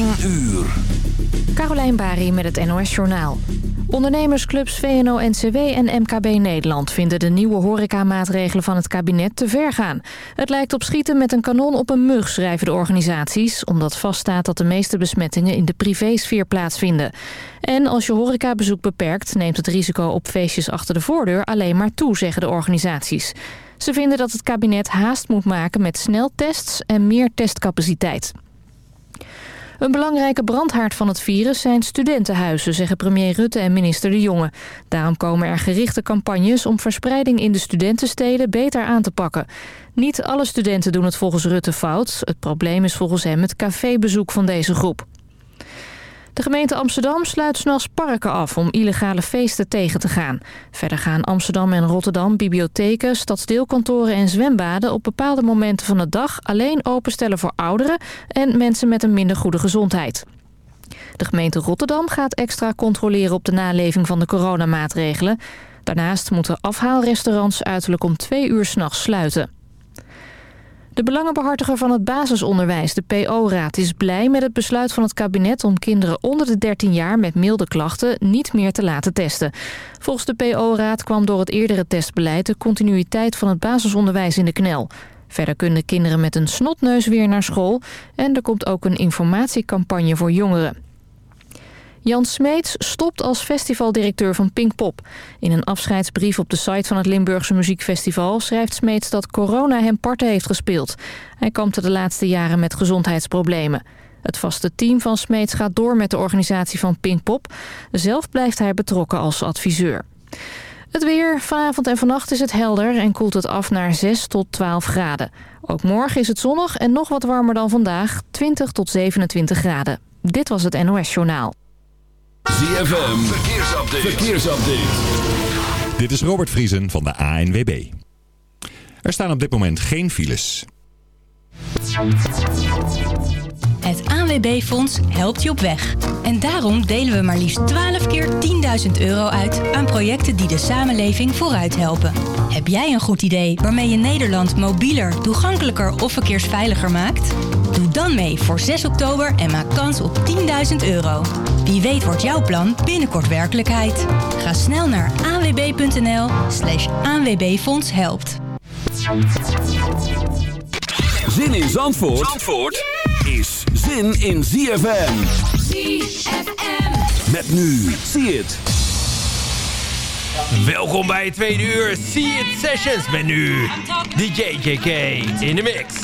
10 uur. Carolijn Bari met het NOS Journaal. Ondernemersclubs VNO-NCW en MKB Nederland vinden de nieuwe horecamaatregelen van het kabinet te ver gaan. Het lijkt op schieten met een kanon op een mug, schrijven de organisaties... omdat vaststaat dat de meeste besmettingen in de privésfeer plaatsvinden. En als je horecabezoek beperkt, neemt het risico op feestjes achter de voordeur alleen maar toe, zeggen de organisaties. Ze vinden dat het kabinet haast moet maken met sneltests en meer testcapaciteit. Een belangrijke brandhaard van het virus zijn studentenhuizen, zeggen premier Rutte en minister De Jonge. Daarom komen er gerichte campagnes om verspreiding in de studentensteden beter aan te pakken. Niet alle studenten doen het volgens Rutte fout. Het probleem is volgens hem het cafébezoek van deze groep. De gemeente Amsterdam sluit s'nachts parken af om illegale feesten tegen te gaan. Verder gaan Amsterdam en Rotterdam bibliotheken, stadsdeelkantoren en zwembaden... op bepaalde momenten van de dag alleen openstellen voor ouderen... en mensen met een minder goede gezondheid. De gemeente Rotterdam gaat extra controleren op de naleving van de coronamaatregelen. Daarnaast moeten afhaalrestaurants uiterlijk om twee uur s'nachts sluiten. De belangenbehartiger van het basisonderwijs, de PO-raad, is blij met het besluit van het kabinet om kinderen onder de 13 jaar met milde klachten niet meer te laten testen. Volgens de PO-raad kwam door het eerdere testbeleid de continuïteit van het basisonderwijs in de knel. Verder kunnen kinderen met een snotneus weer naar school en er komt ook een informatiecampagne voor jongeren. Jan Smeets stopt als festivaldirecteur van Pinkpop. In een afscheidsbrief op de site van het Limburgse Muziekfestival... schrijft Smeets dat corona hem parten heeft gespeeld. Hij kampte de laatste jaren met gezondheidsproblemen. Het vaste team van Smeets gaat door met de organisatie van Pinkpop. Zelf blijft hij betrokken als adviseur. Het weer. Vanavond en vannacht is het helder en koelt het af naar 6 tot 12 graden. Ook morgen is het zonnig en nog wat warmer dan vandaag, 20 tot 27 graden. Dit was het NOS Journaal. ZFM, verkeersupdate. verkeersupdate. Dit is Robert Vriesen van de ANWB. Er staan op dit moment geen files. Het ANWB-fonds helpt je op weg. En daarom delen we maar liefst 12 keer 10.000 euro uit aan projecten die de samenleving vooruit helpen. Heb jij een goed idee waarmee je Nederland mobieler, toegankelijker of verkeersveiliger maakt? Doe dan mee voor 6 oktober en maak kans op 10.000 euro. Wie weet wordt jouw plan binnenkort werkelijkheid. Ga snel naar anwb.nl slash helpt. Zin in Zandvoort, Zandvoort is zin in ZFM. ZFM. Met nu, zie het. Welkom bij het tweede uur See It Sessions met nu DJ JK in de mix.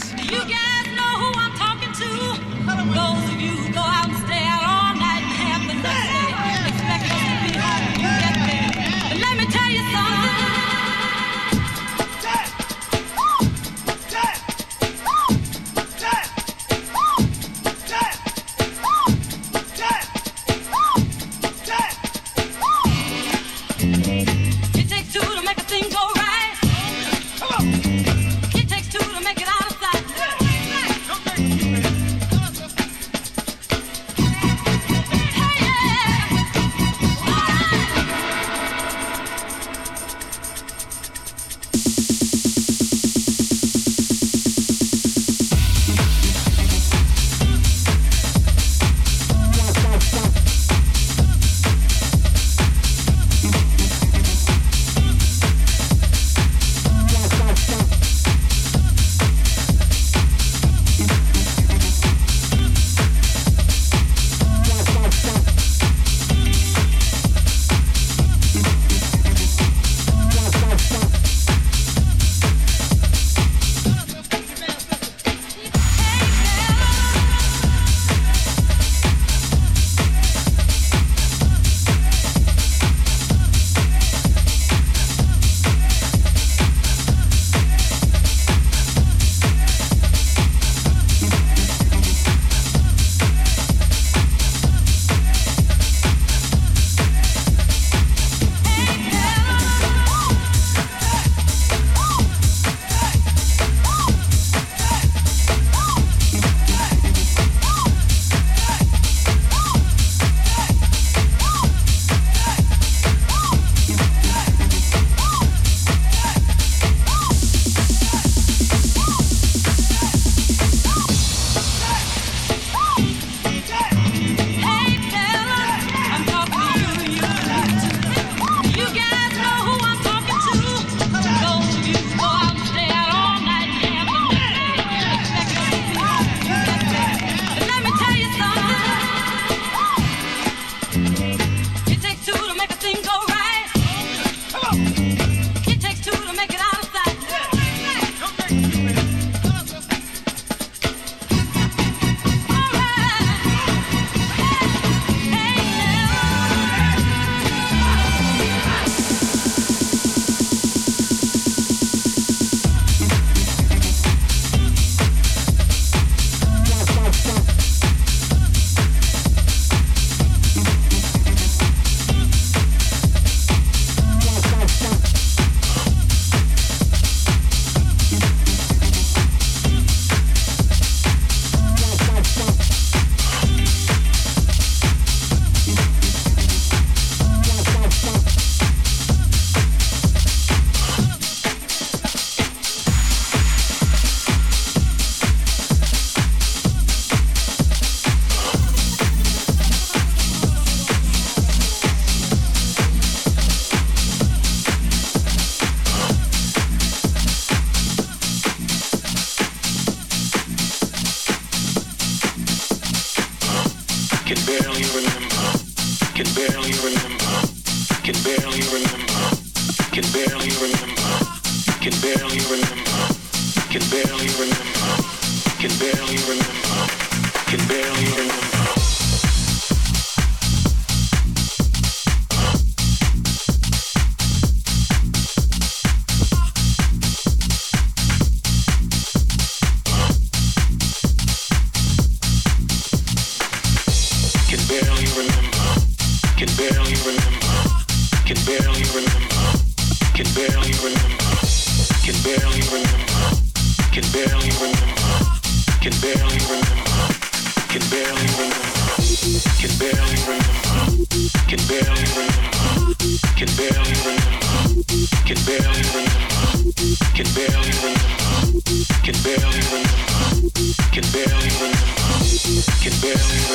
Even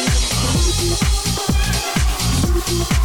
in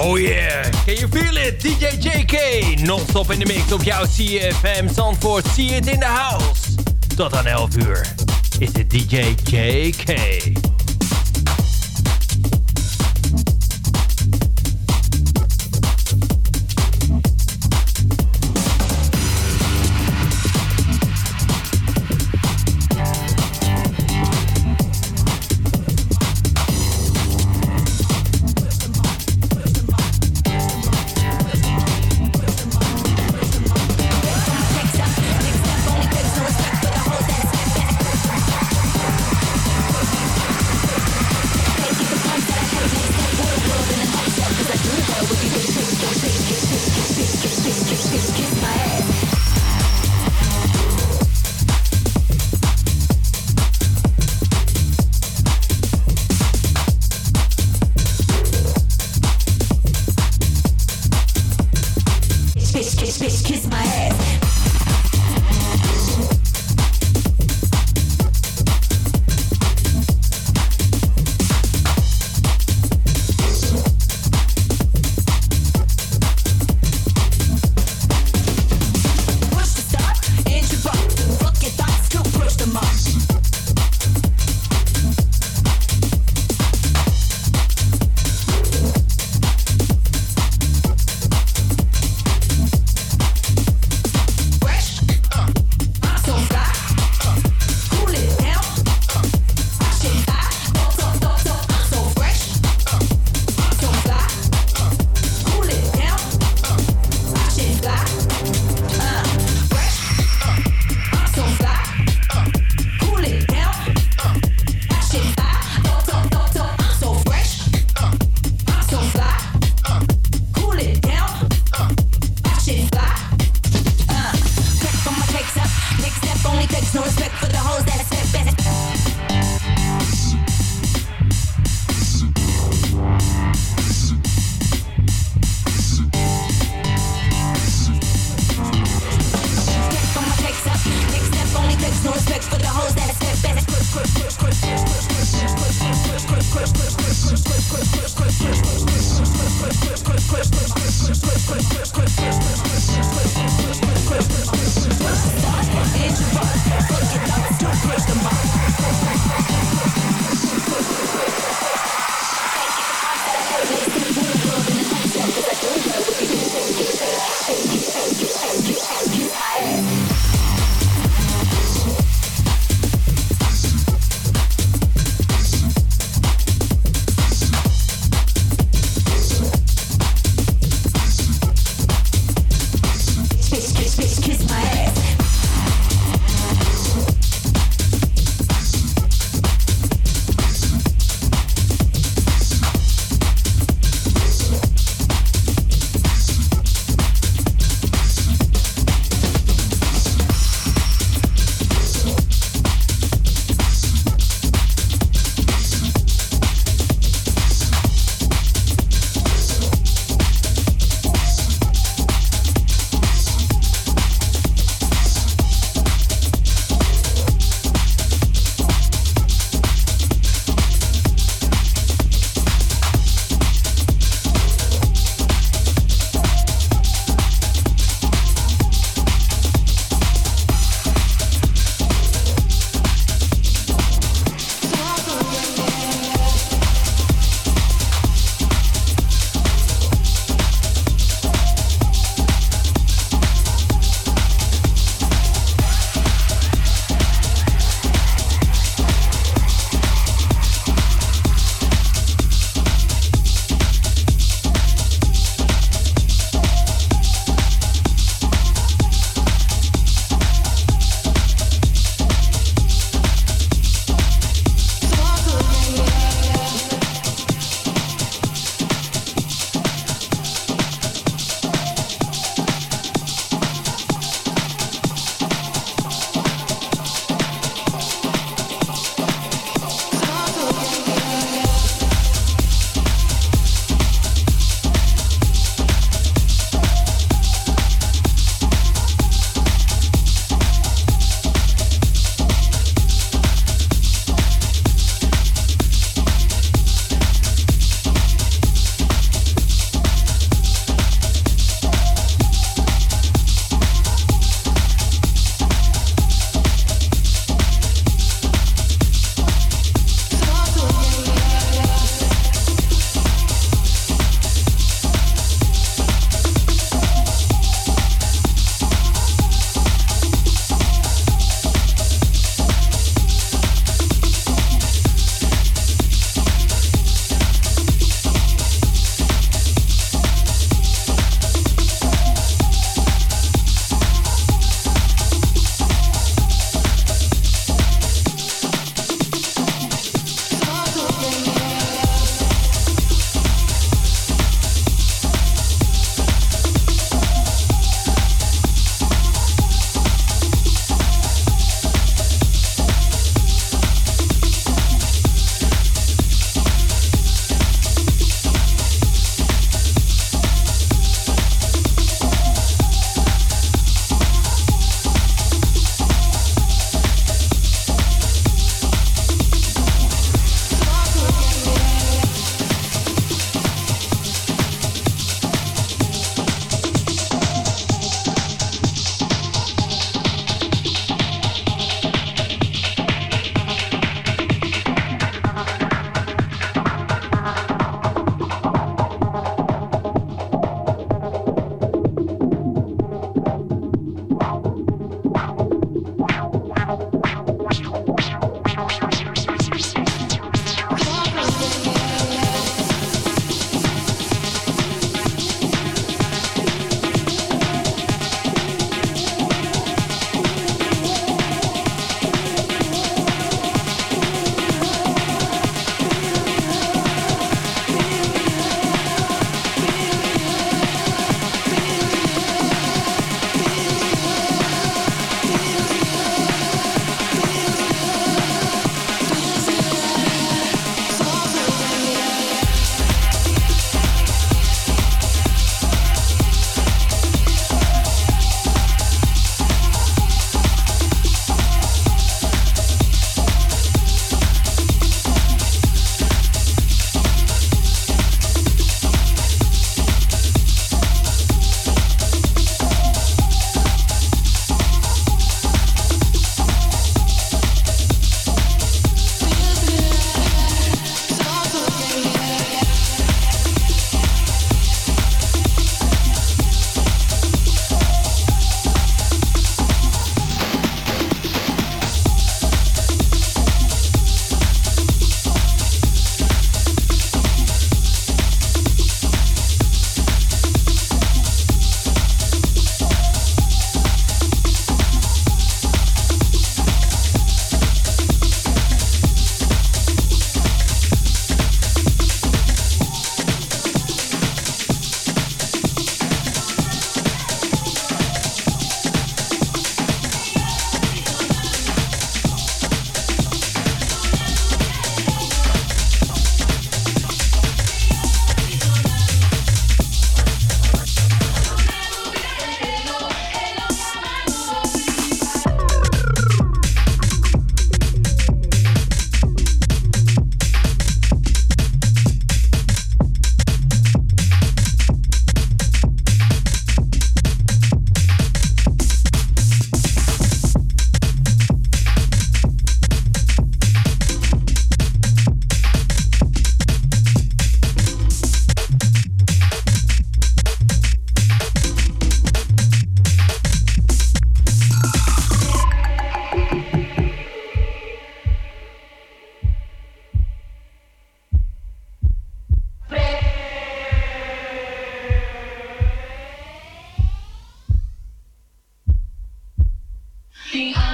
Oh yeah, can you feel it? DJ JK, non-stop in de mix op jouw CFM Zandvoort. See it in the house. Tot aan 11 uur is het DJ JK.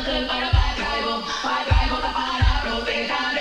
para el pueblo, para el pueblo, para proteger.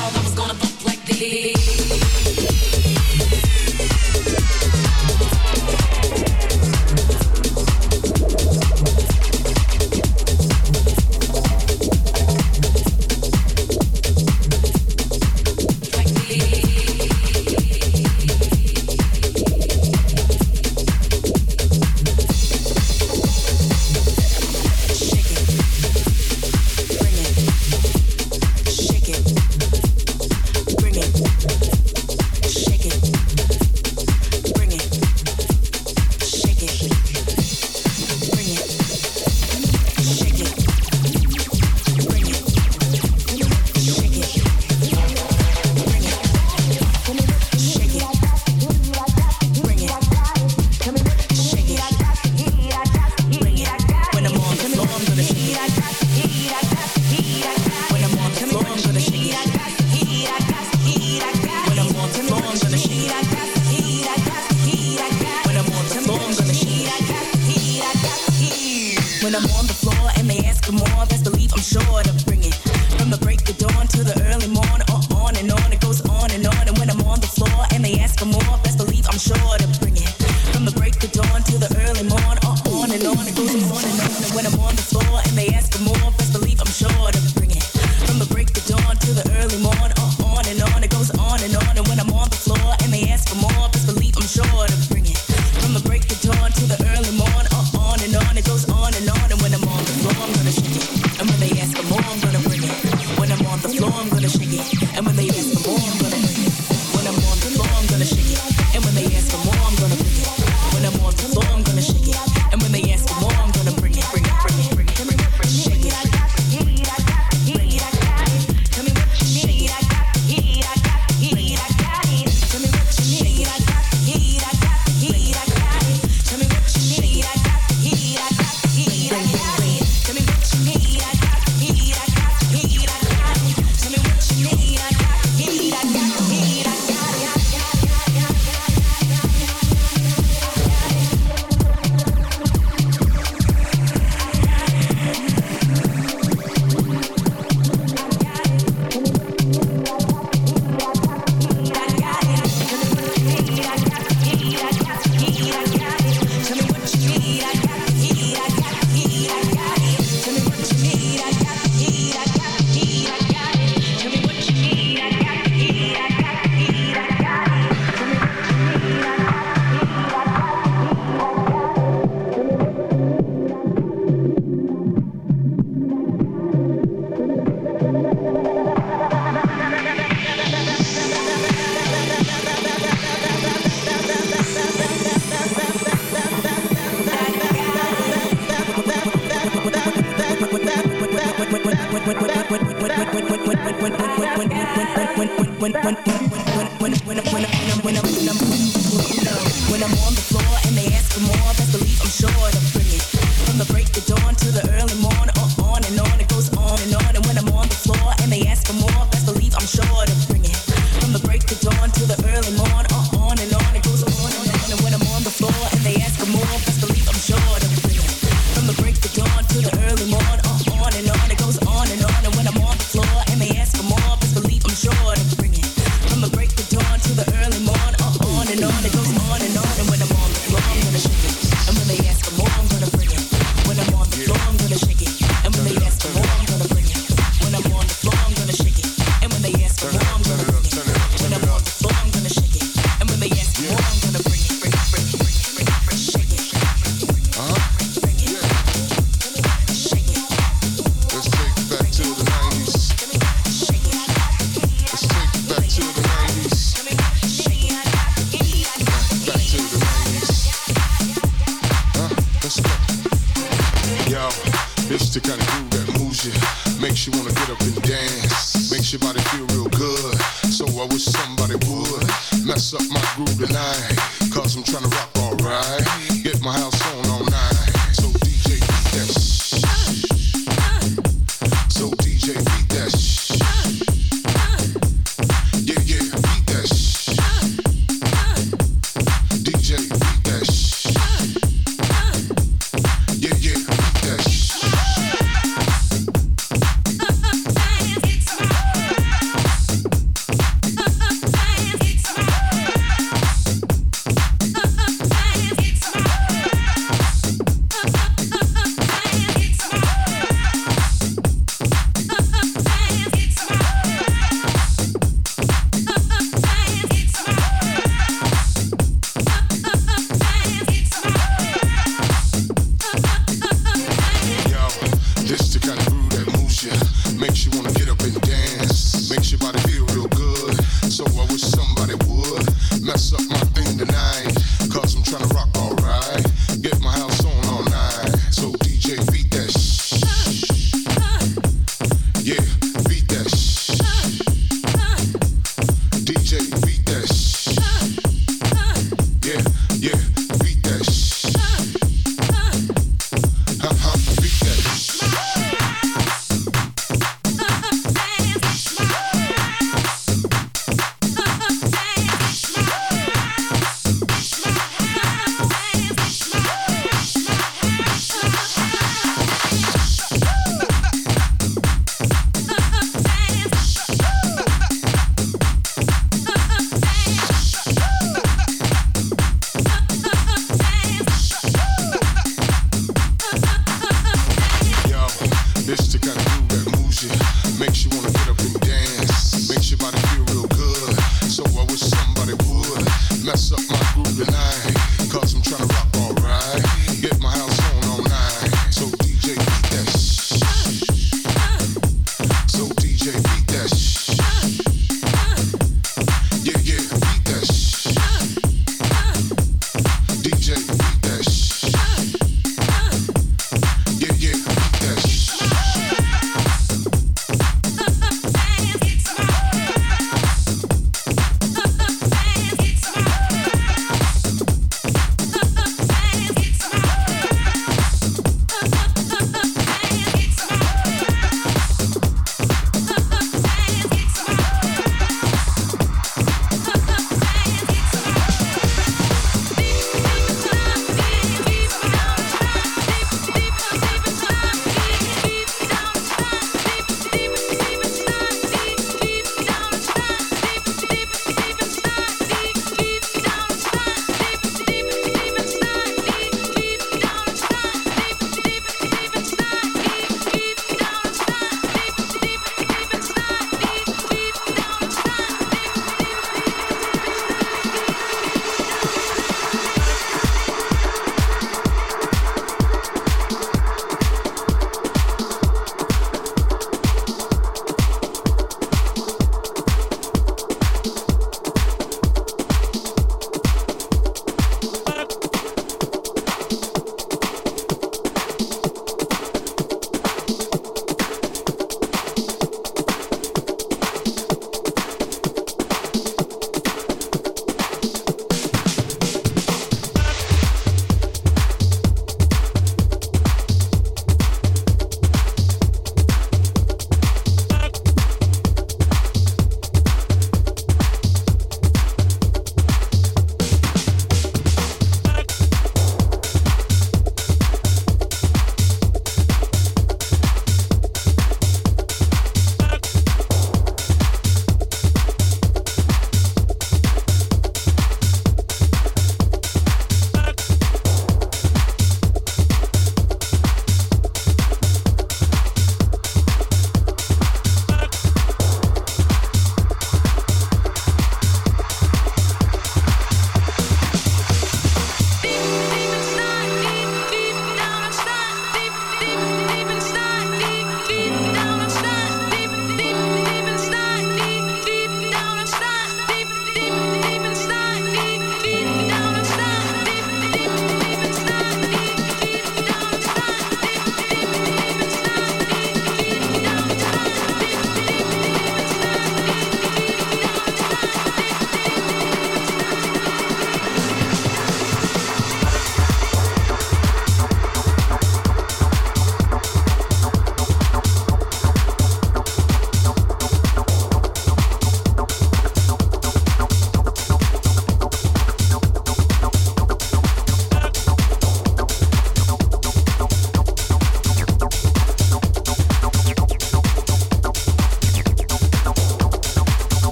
Y'all I was gonna bump like these.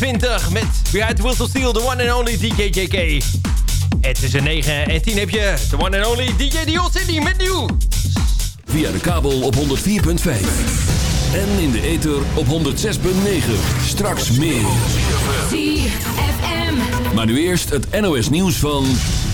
2020 met Behind of Steel, the one and only DJ JK. En tussen 9 en 10 heb je the one and only DJ Dion City met nieuw. Via de kabel op 104.5. En in de ether op 106.9. Straks meer. Maar nu eerst het NOS nieuws van...